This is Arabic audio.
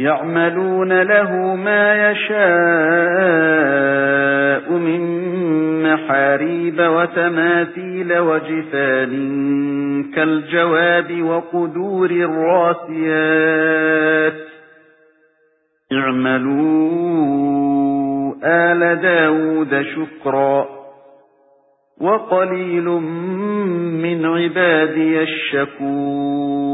يَعْمَلُونَ لَهُ مَا يَشَاءُ مِن مَّحَارِيبَ وَتَمَاثِيلَ وَجِفَانٍ كَالْجَوَابِ وَقُدُورٍ رَّاسِيَاتٍ اعْمَلُوا آلَ دَاوُودَ شُكْرًا. وَقَلِيلٌ مِّنْ عِبَادِيَ الشَّكُورُ